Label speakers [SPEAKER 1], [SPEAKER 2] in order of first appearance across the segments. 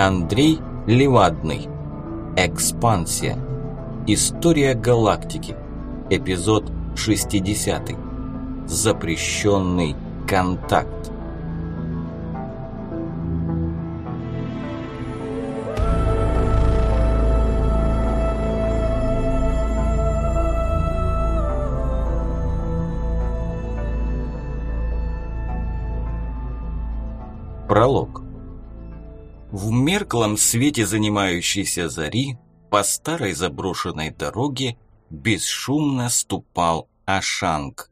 [SPEAKER 1] Андрей Левадный. Экспансия. История галактики. Эпизод 60. Запрещенный контакт. Пролог. Мерклом свете занимающейся зари по старой заброшенной дороге бесшумно ступал Ашанг.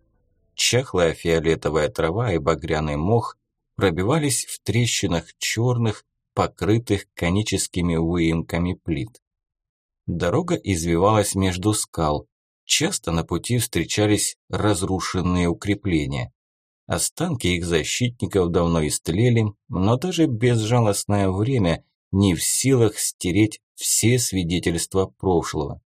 [SPEAKER 1] Чахлая фиолетовая трава и багряный мох пробивались в трещинах черных, покрытых коническими выемками плит. Дорога извивалась между скал. Часто на пути встречались разрушенные укрепления. Останки их защитников давно истлели, но даже безжалостное время не в силах стереть все свидетельства прошлого.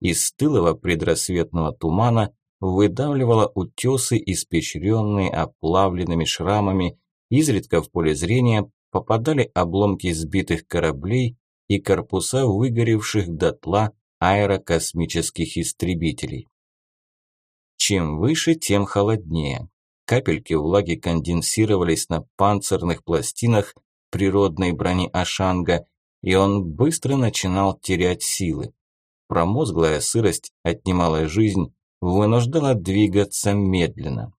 [SPEAKER 1] Из стылого предрассветного тумана выдавливало утесы, испещренные оплавленными шрамами, изредка в поле зрения попадали обломки сбитых кораблей и корпуса выгоревших дотла аэрокосмических истребителей. Чем выше, тем холоднее. Капельки влаги конденсировались на панцирных пластинах природной брони Ашанга, и он быстро начинал терять силы. Промозглая сырость отнимала жизнь, вынуждала двигаться медленно.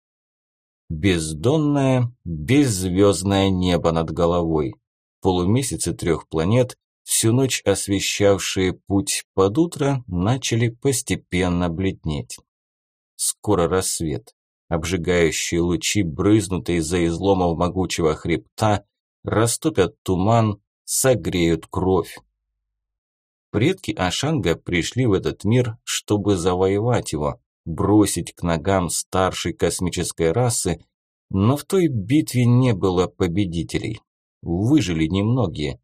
[SPEAKER 1] Бездонное, беззвездное небо над головой. Полумесяцы трех планет, всю ночь освещавшие путь под утро, начали постепенно бледнеть. Скоро рассвет. Обжигающие лучи, брызнутые из-за изломов могучего хребта, растопят туман, согреют кровь. Предки Ашанга пришли в этот мир, чтобы завоевать его, бросить к ногам старшей космической расы, но в той битве не было победителей. Выжили немногие.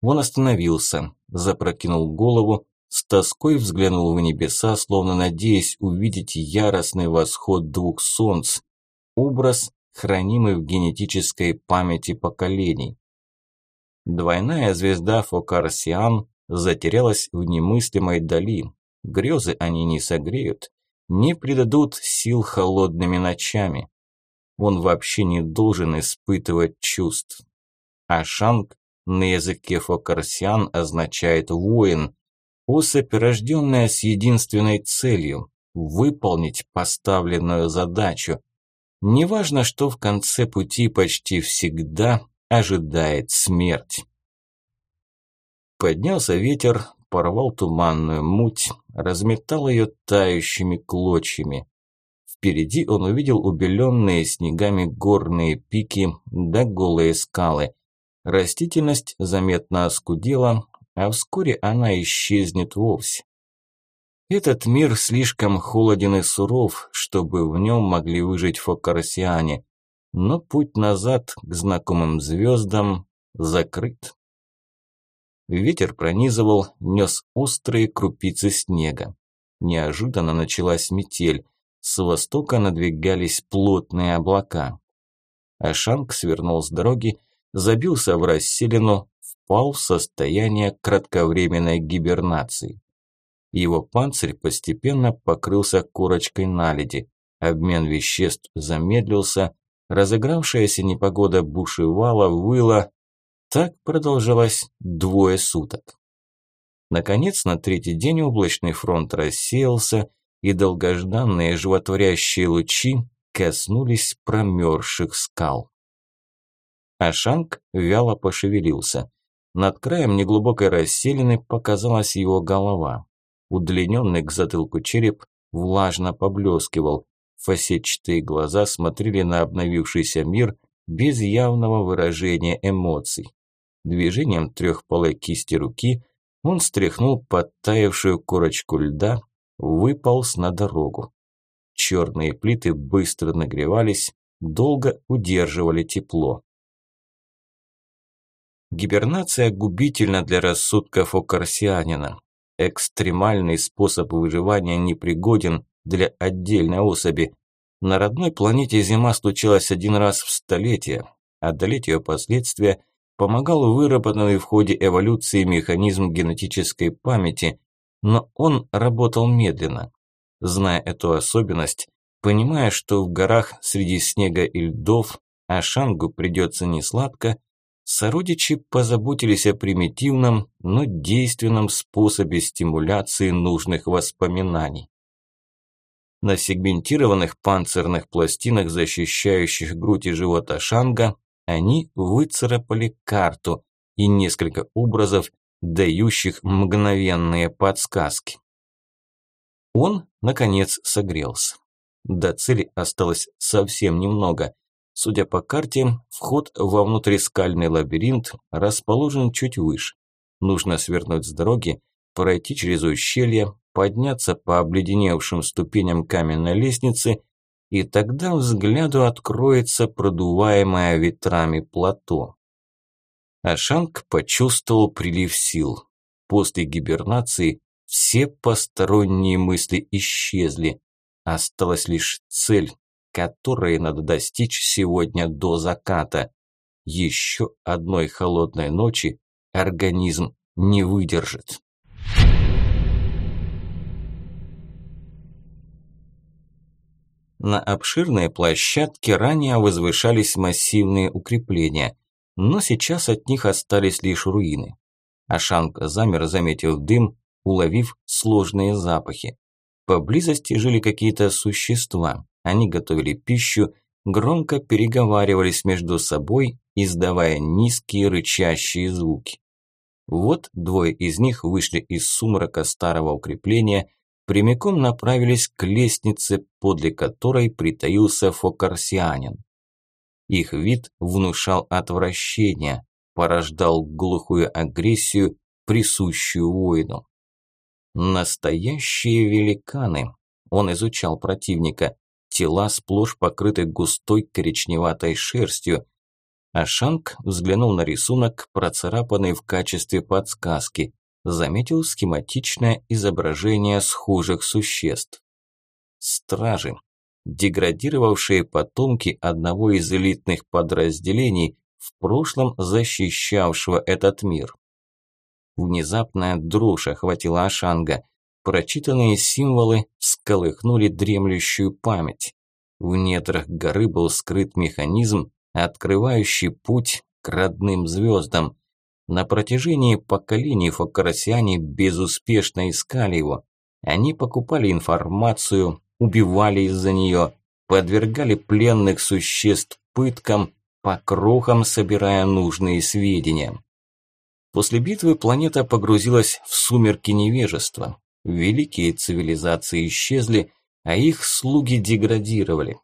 [SPEAKER 1] Он остановился, запрокинул голову, с тоской взглянул в небеса, словно надеясь увидеть яростный восход двух солнц, образ, хранимый в генетической памяти поколений. Двойная звезда Фокарсиан затерялась в немыслимой дали. Грезы они не согреют, не придадут сил холодными ночами. Он вообще не должен испытывать чувств. Ашанг на языке Фокарсиан означает «воин», Особь, рожденная с единственной целью – выполнить поставленную задачу. Неважно, что в конце пути почти всегда ожидает смерть. Поднялся ветер, порвал туманную муть, разметал ее тающими клочьями. Впереди он увидел убеленные снегами горные пики да голые скалы. Растительность заметно оскудела, а вскоре она исчезнет вовсе. Этот мир слишком холоден и суров, чтобы в нем могли выжить фокарсиане, но путь назад к знакомым звездам закрыт. Ветер пронизывал, нес острые крупицы снега. Неожиданно началась метель, с востока надвигались плотные облака. Ашанг свернул с дороги, забился в расселину, впал в состояние кратковременной гибернации. Его панцирь постепенно покрылся корочкой наледи, обмен веществ замедлился, разыгравшаяся непогода бушевала, выла. Так продолжалось двое суток. Наконец, на третий день облачный фронт рассеялся, и долгожданные животворящие лучи коснулись промерзших скал. Ашанг вяло пошевелился. Над краем неглубокой расселины показалась его голова. Удлиненный к затылку череп влажно поблескивал. Фасетчатые глаза смотрели на обновившийся мир без явного выражения эмоций. Движением трехполой кисти руки он стряхнул подтаявшую корочку льда, выполз на дорогу. Черные плиты быстро нагревались, долго удерживали тепло. Гибернация губительна для рассудков окарсианина. Экстремальный способ выживания непригоден для отдельной особи. На родной планете зима случилась один раз в столетие. Одолеть ее последствия помогал выработанный в ходе эволюции механизм генетической памяти, но он работал медленно. Зная эту особенность, понимая, что в горах среди снега и льдов Ашангу придется несладко, сородичи позаботились о примитивном, но действенном способе стимуляции нужных воспоминаний. На сегментированных панцирных пластинах, защищающих грудь и живот Ашанга, они выцарапали карту и несколько образов, дающих мгновенные подсказки. Он, наконец, согрелся. До цели осталось совсем немного. Судя по карте, вход во внутрискальный лабиринт расположен чуть выше. Нужно свернуть с дороги, пройти через ущелье, подняться по обледеневшим ступеням каменной лестницы, и тогда взгляду откроется продуваемое ветрами плато. Ашанг почувствовал прилив сил. После гибернации все посторонние мысли исчезли. Осталась лишь цель, которой надо достичь сегодня до заката. Еще одной холодной ночи организм не выдержит. На обширной площадке ранее возвышались массивные укрепления, но сейчас от них остались лишь руины. Ашанг замер, заметив дым, уловив сложные запахи. Поблизости жили какие-то существа. Они готовили пищу, громко переговаривались между собой, издавая низкие рычащие звуки. Вот двое из них вышли из сумрака старого укрепления прямиком направились к лестнице, подле которой притаился фокарсианин. Их вид внушал отвращение, порождал глухую агрессию, присущую воину. Настоящие великаны. Он изучал противника. Тела сплошь покрыты густой коричневатой шерстью. Ашанг взглянул на рисунок, процарапанный в качестве подсказки заметил схематичное изображение схожих существ. Стражи, деградировавшие потомки одного из элитных подразделений, в прошлом защищавшего этот мир. Внезапная дрожь охватила Ашанга. Прочитанные символы всколыхнули дремлющую память. В недрах горы был скрыт механизм, открывающий путь к родным звездам. На протяжении поколений фокарасиане безуспешно искали его. Они покупали информацию, убивали из-за нее, подвергали пленных существ пыткам, по крохам собирая нужные сведения. После битвы планета погрузилась в сумерки невежества. Великие цивилизации исчезли, а их слуги деградировали.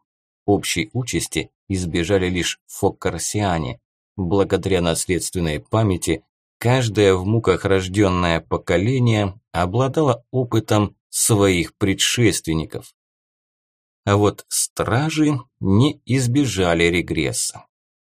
[SPEAKER 1] Общей участи избежали лишь фокарсиане. Благодаря наследственной памяти, каждое в муках рожденное поколение обладало опытом своих предшественников. А вот стражи не избежали регресса.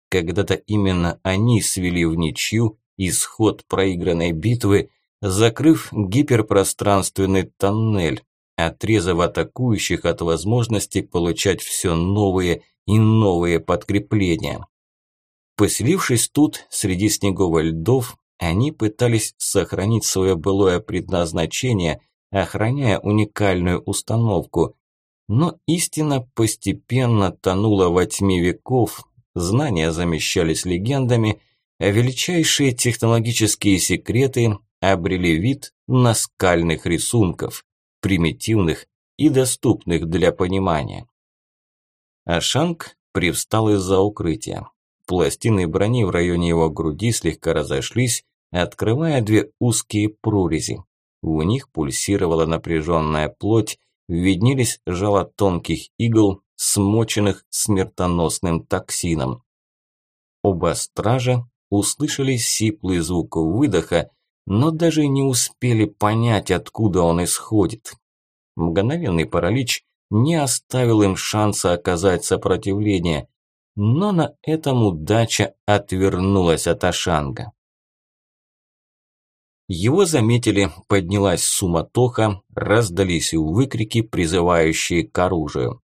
[SPEAKER 1] Когда-то именно они свели в ничью исход проигранной битвы, закрыв гиперпространственный тоннель, отрезав атакующих от возможности получать все новые и новые подкрепления. Поселившись тут, среди снеговых льдов, они пытались сохранить свое былое предназначение, охраняя уникальную установку. Но истина постепенно тонула во тьме веков, знания замещались легендами, а величайшие технологические секреты обрели вид наскальных рисунков, примитивных и доступных для понимания. Ашанг привстал из-за укрытия. Пластины брони в районе его груди слегка разошлись, открывая две узкие прорези. В них пульсировала напряженная плоть, виднелись жало тонких игл, смоченных смертоносным токсином. Оба стража услышали сиплый звук выдоха, но даже не успели понять, откуда он исходит. Мгновенный паралич не оставил им шанса оказать сопротивление но на этом удача отвернулась от Ашанга. Его заметили, поднялась суматоха, раздались выкрики, призывающие к оружию.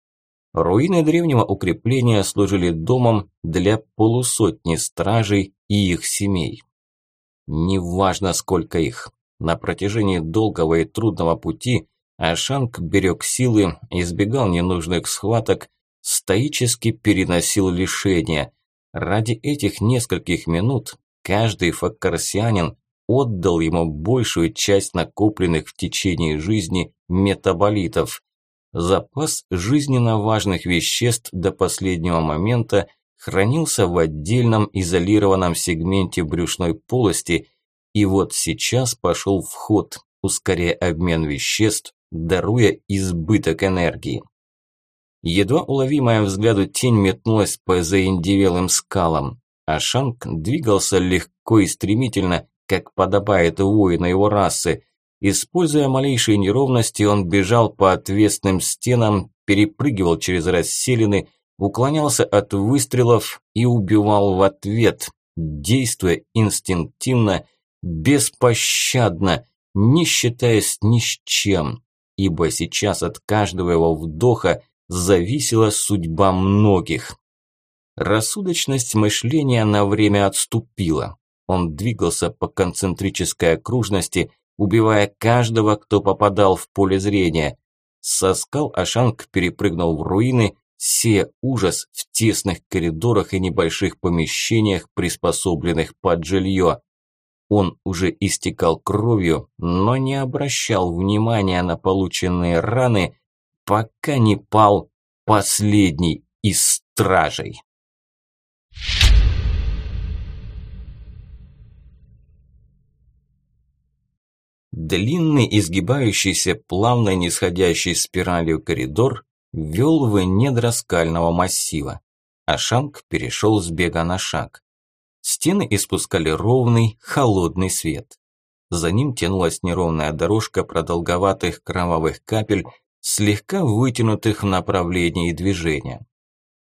[SPEAKER 1] Руины древнего укрепления служили домом для полусотни стражей и их семей. Неважно, сколько их. На протяжении долгого и трудного пути Ашанг берег силы, избегал ненужных схваток, стоически переносил лишения. Ради этих нескольких минут каждый факкарсианин отдал ему большую часть накопленных в течение жизни метаболитов. Запас жизненно важных веществ до последнего момента хранился в отдельном изолированном сегменте брюшной полости, и вот сейчас пошел в ход, ускоряя обмен веществ, даруя избыток энергии. Едва уловимая взгляду тень метнулась по заиндивелым скалам, а Шанг двигался легко и стремительно, как подобает воину его расы, Используя малейшие неровности, он бежал по отвесным стенам, перепрыгивал через расселины, уклонялся от выстрелов и убивал в ответ, действуя инстинктивно, беспощадно, не считаясь ни с чем, ибо сейчас от каждого его вдоха зависела судьба многих. Рассудочность мышления на время отступила. Он двигался по концентрической окружности, убивая каждого, кто попадал в поле зрения. Со скал Ашанг перепрыгнул в руины, сея ужас в тесных коридорах и небольших помещениях, приспособленных под жилье. Он уже истекал кровью, но не обращал внимания на полученные раны, пока не пал последний из стражей. Длинный, изгибающийся, плавно нисходящий спиралью коридор вел в недра скального массива. Ашанг перешел с бега на шаг. Стены испускали ровный, холодный свет. За ним тянулась неровная дорожка продолговатых кровавых капель, слегка вытянутых в направлении движения.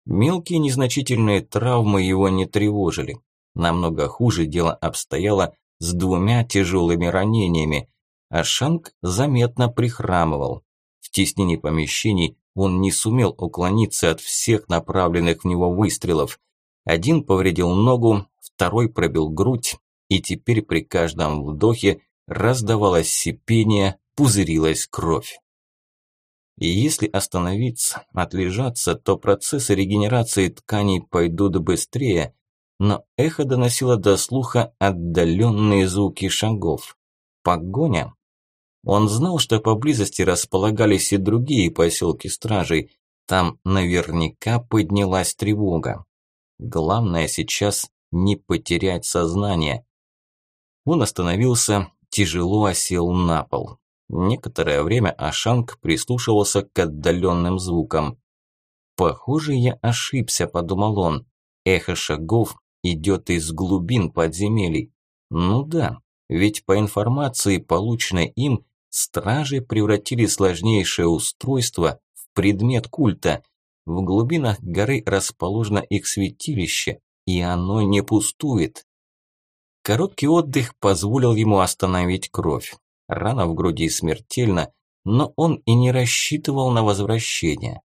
[SPEAKER 1] Мелкие незначительные травмы его не тревожили. Намного хуже дело обстояло с двумя тяжелыми ранениями, а Шанг заметно прихрамывал. В теснении помещений он не сумел уклониться от всех направленных в него выстрелов. Один повредил ногу, второй пробил грудь, и теперь при каждом вдохе раздавалось сипение, пузырилась кровь. И если остановиться, отлежаться, то процессы регенерации тканей пойдут быстрее, но эхо доносило до слуха отдаленные звуки шагов. Погоня он знал, что поблизости располагались и другие поселки стражей. Там наверняка поднялась тревога. Главное сейчас не потерять сознание. Он остановился, тяжело осел на пол. Некоторое время Ашанг прислушивался к отдаленным звукам. «Похоже, я ошибся», – подумал он. «Эхо шагов идет из глубин подземелий. Ну да, ведь по информации, полученной им, Стражи превратили сложнейшее устройство в предмет культа. В глубинах горы расположено их святилище, и оно не пустует. Короткий отдых позволил ему остановить кровь. Рана в груди смертельна, но он и не рассчитывал на возвращение.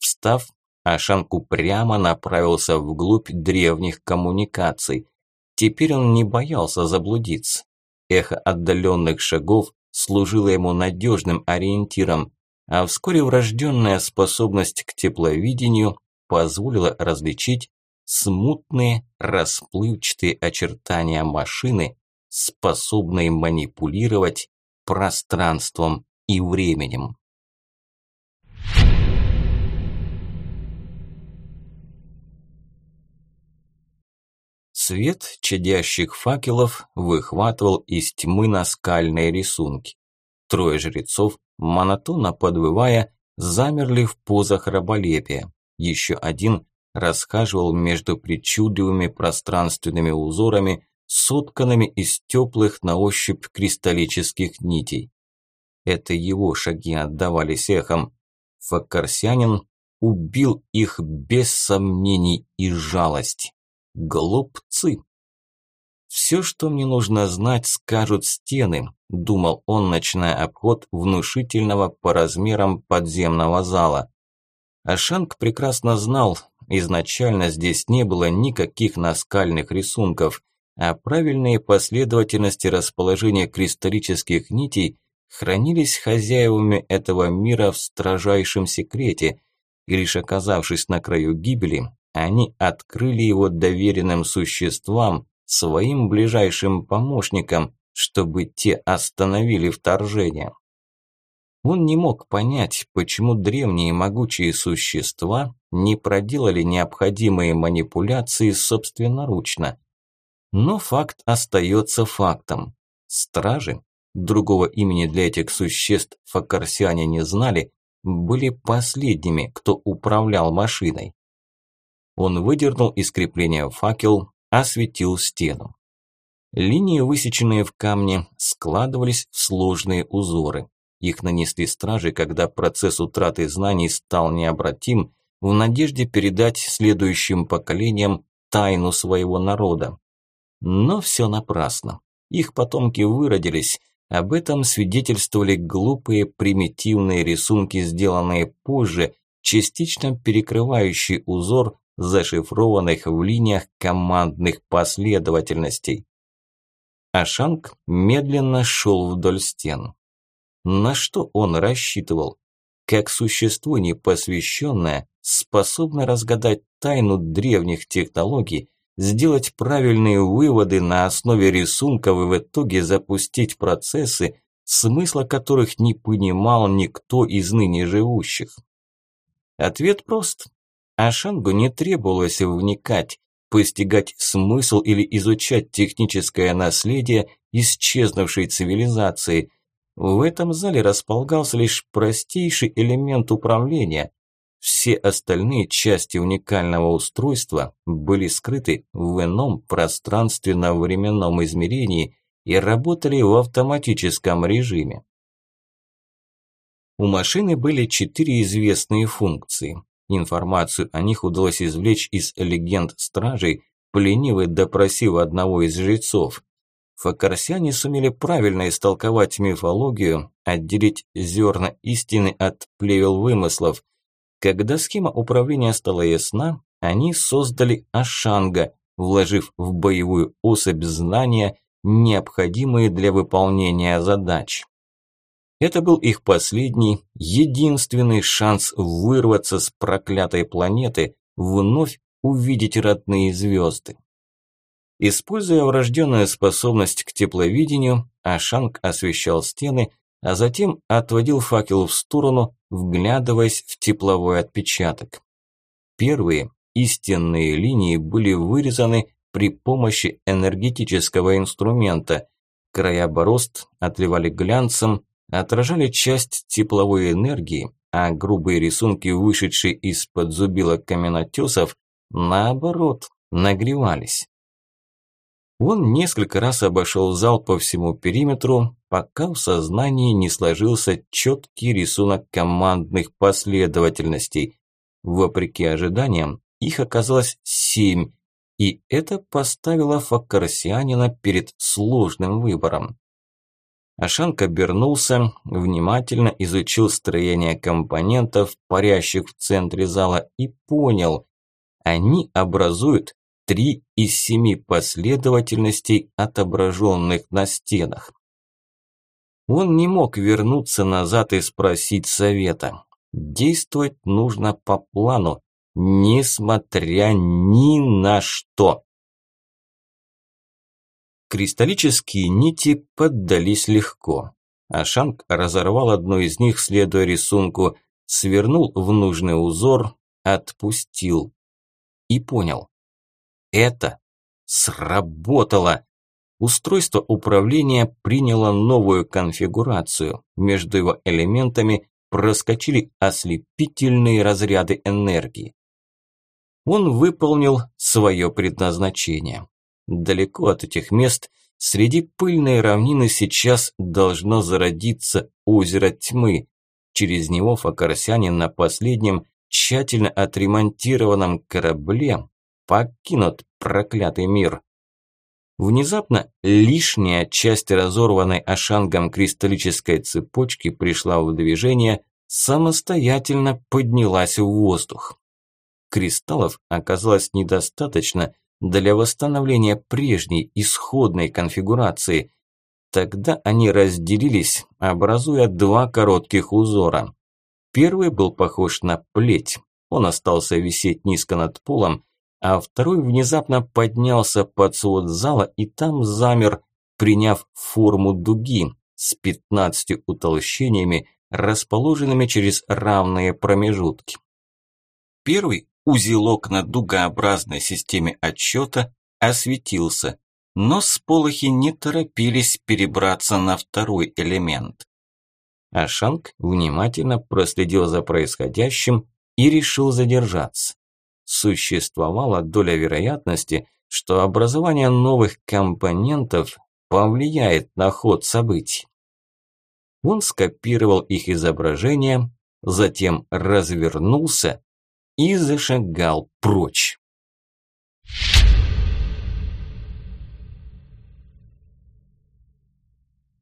[SPEAKER 1] Встав, Ашанку прямо направился вглубь древних коммуникаций. Теперь он не боялся заблудиться. Эхо отдаленных шагов служила ему надежным ориентиром, а вскоре врожденная способность к тепловидению позволила различить смутные, расплывчатые очертания машины, способной манипулировать пространством и временем. Свет чадящих факелов выхватывал из тьмы наскальные рисунки. Трое жрецов, монотонно подвывая, замерли в позах раболепия. Еще один расхаживал между причудливыми пространственными узорами, сотканными из теплых на ощупь кристаллических нитей. Это его шаги отдавались эхом. Факарсянин убил их без сомнений и жалости. Глупцы. Все, что мне нужно знать, скажут стены, думал он, начиная обход внушительного по размерам подземного зала. Ашанг прекрасно знал, изначально здесь не было никаких наскальных рисунков, а правильные последовательности расположения кристаллических нитей хранились хозяевами этого мира в строжайшем секрете, и лишь оказавшись на краю гибели, они открыли его доверенным существам, своим ближайшим помощникам, чтобы те остановили вторжение. Он не мог понять, почему древние могучие существа не проделали необходимые манипуляции собственноручно. Но факт остается фактом. Стражи, другого имени для этих существ факарсиане не знали, были последними, кто управлял машиной. Он выдернул из крепления факел, осветил стену. Линии, высеченные в камне, складывались в сложные узоры. Их нанесли стражи, когда процесс утраты знаний стал необратим, в надежде передать следующим поколениям тайну своего народа. Но все напрасно. Их потомки выродились. Об этом свидетельствовали глупые примитивные рисунки, сделанные позже, частично перекрывающие узор, зашифрованных в линиях командных последовательностей. Ашанг медленно шел вдоль стен. На что он рассчитывал? Как существо непосвященное, способно разгадать тайну древних технологий, сделать правильные выводы на основе рисунков и в итоге запустить процессы, смысла которых не понимал никто из ныне живущих. Ответ прост. Ашангу не требовалось вникать, постигать смысл или изучать техническое наследие исчезнувшей цивилизации – в этом зале располагался лишь простейший элемент управления. Все остальные части уникального устройства были скрыты в ином пространственно-временном измерении и работали в автоматическом режиме. У машины были четыре известные функции. Информацию о них удалось извлечь из легенд стражей, пленивый допросив одного из жрецов. Факарсиане сумели правильно истолковать мифологию, отделить зерна истины от плевел вымыслов. Когда схема управления стала ясна, они создали Ашанга, вложив в боевую особь знания, необходимые для выполнения задач. Это был их последний, единственный шанс вырваться с проклятой планеты, вновь увидеть родные звезды. Используя врожденную способность к тепловидению, Ашанг освещал стены, а затем отводил факел в сторону, вглядываясь в тепловой отпечаток. Первые истинные линии были вырезаны при помощи энергетического инструмента. Края борозд отливали глянцем, отражали часть тепловой энергии, а грубые рисунки, вышедшие из-под зубилок каменотесов, наоборот, нагревались. Он несколько раз обошел зал по всему периметру, пока в сознании не сложился четкий рисунок командных последовательностей. Вопреки ожиданиям, их оказалось семь, и это поставило факарсианина перед сложным выбором. Ашанк обернулся, внимательно изучил строение компонентов, парящих в центре зала, и понял – они образуют три из семи последовательностей, отображенных на стенах. Он не мог вернуться назад и спросить совета. Действовать нужно по плану, несмотря ни на что. Кристаллические нити поддались легко. Ашанг разорвал одну из них, следуя рисунку, свернул в нужный узор, отпустил и понял. Это сработало. Устройство управления приняло новую конфигурацию. Между его элементами проскочили ослепительные разряды энергии. Он выполнил свое предназначение. Далеко от этих мест, среди пыльной равнины сейчас должно зародиться озеро тьмы. Через него факарсянин на последнем, тщательно отремонтированном корабле покинут проклятый мир. Внезапно лишняя часть разорванной Ашангом кристаллической цепочки пришла в движение, самостоятельно поднялась в воздух. Кристаллов оказалось недостаточно для восстановления прежней исходной конфигурации. Тогда они разделились, образуя два коротких узора. Первый был похож на плеть, он остался висеть низко над полом, а второй внезапно поднялся под свод зала и там замер, приняв форму дуги с 15 утолщениями, расположенными через равные промежутки. Первый узелок на дугообразной системе отсчета осветился, но сполохи не торопились перебраться на второй элемент. Ашанг внимательно проследил за происходящим и решил задержаться существовала доля вероятности, что образование новых компонентов повлияет на ход событий. Он скопировал их изображение, затем развернулся и зашагал прочь.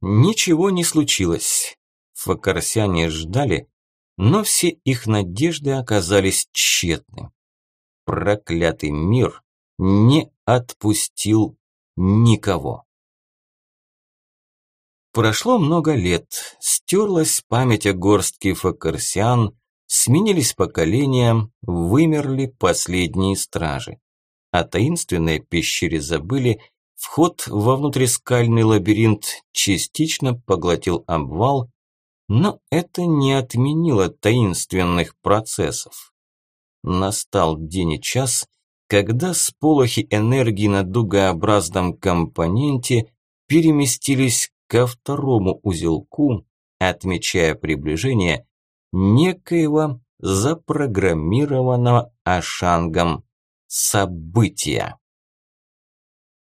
[SPEAKER 1] Ничего не случилось. Факарсяне ждали, но все их надежды оказались тщетны проклятый мир не отпустил никого. Прошло много лет, стерлась память о горстке факарсиан, сменились поколения, вымерли последние стражи. О таинственной пещере забыли, вход во внутрискальный лабиринт частично поглотил обвал, но это не отменило таинственных процессов. Настал день и час, когда сполохи энергии на дугообразном компоненте переместились ко второму узелку, отмечая приближение некоего запрограммированного Ашангом события.